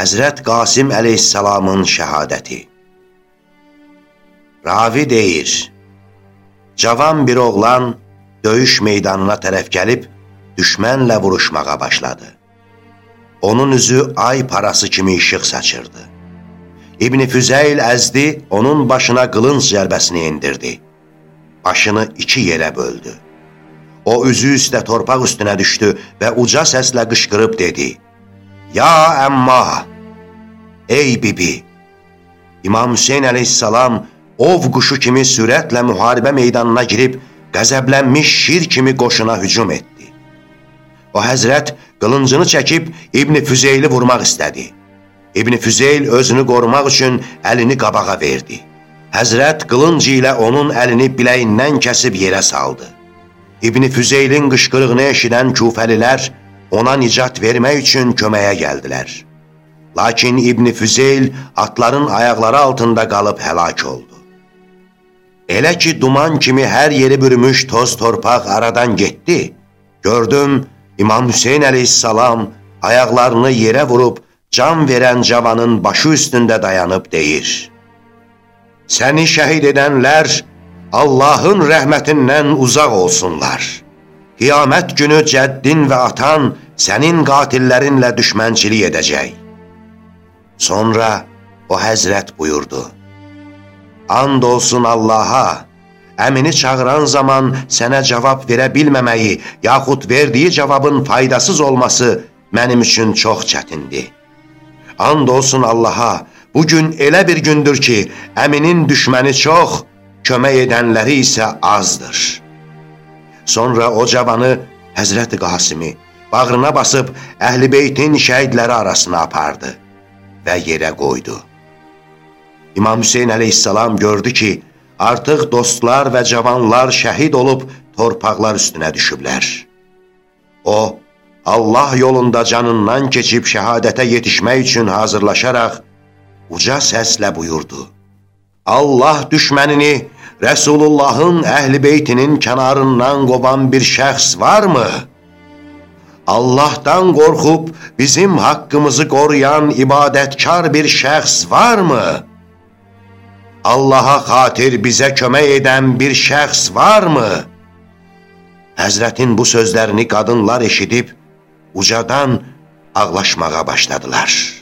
Həzrət Qasim əleyhissalamın şəhadəti Ravi deyir, cavan bir oğlan döyüş meydanına tərəf gəlib, düşmənlə vuruşmağa başladı. Onun üzü ay parası kimi işıq saçırdı. İbn Füzeyl əzdi, onun başına qılınc zərbəsini indirdi. Başını iki yerə böldü. O üzü üstə torpaq üstünə düşdü və uca səslə qışqırıb dedi, Ya əmma, ey bibi! İmam Hüseyin əleyhissalam ov quşu kimi sürətlə müharibə meydanına girib, qəzəblənmiş şir kimi qoşuna hücum etdi. O həzrət qılıncını çəkib İbn Füzeyli vurmaq istədi. İbn Füzeyl özünü qorumaq üçün əlini qabağa verdi. Həzrət qılıncı ilə onun əlini biləyindən kəsib yerə saldı. İbn Füzeylin qışqırığını eşidən küfəlilər ona nicat vermək üçün köməyə gəldilər. Lakin İbn Füzeyl atların ayaqları altında qalıb həlak oldu. Elə ki, duman kimi hər yeri bürümüş toz torpaq aradan getdi. Gördüm, İmam Hüseyin əleyhissalam ayaqlarını yerə vurub, can verən cavanın başı üstündə dayanıb deyir. Səni şəhid edənlər Allahın rəhmətindən uzaq olsunlar.'' Qiyamət günü cəddin və atan sənin qatillərinlə düşmənçilik edəcək. Sonra o həzrət buyurdu. And olsun Allaha, əmini çağıran zaman sənə cavab verə bilməməyi, yaxud verdiyi cavabın faydasız olması mənim üçün çox çətindir. And olsun Allaha, bugün elə bir gündür ki, əminin düşməni çox, kömək edənləri isə azdır.'' Sonra o cavanı Həzrəti Qasimi bağrına basıb Əhl-i Beytin şəhidləri arasına apardı və yerə qoydu. İmam Hüseyin əleyhissalam gördü ki, artıq dostlar və cavanlar şəhid olub torpaqlar üstünə düşüblər. O, Allah yolunda canından keçib şəhadətə yetişmək üçün hazırlaşaraq uca səslə buyurdu. Allah düşmənini Rəsulullahın əhl-i beytinin kənarından qovan bir şəxs varmı? Allahdan qorxub bizim haqqımızı qoruyan ibadətkar bir şəxs varmı? Allaha xatir bizə kömək edən bir şəxs varmı? Həzrətin bu sözlərini qadınlar eşidib, ucadan ağlaşmağa başladılar.''